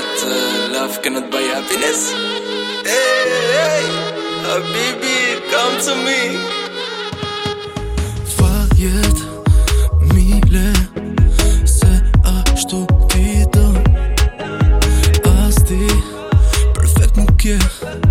that love cannot buy happiness Hey, hey, come to me Fajet, mile, se ashtu t'i dëm Asti, perfect nuk jetë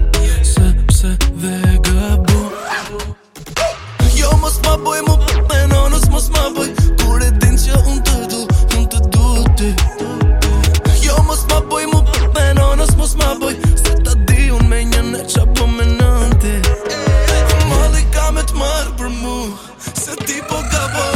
ese tipo acabó.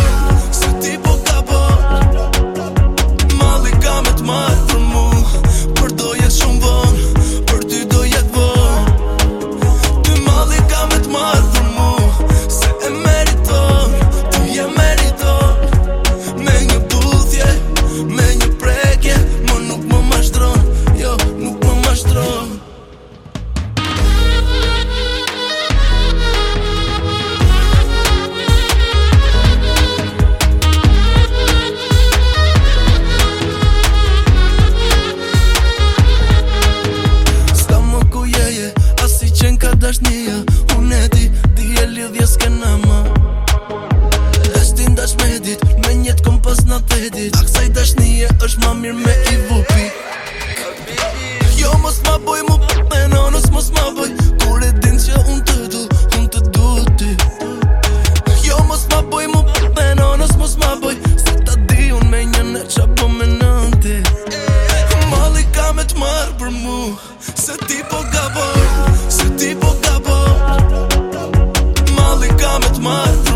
dashnia Unë e ti di e lidhje s'kena ma Esti në dash me dit, me njetë kom pas në të dit Aksaj dashnia është ma mirë me i vupi Jo mos ma boj mu pëtë në mos ma boj Kur e din që unë të du, unë të du ti Jo mos ma boj mu pëtë në mos ma boj Se ta di unë me nje në qa po me në ti Mali ka për mu Se ti po gabon maar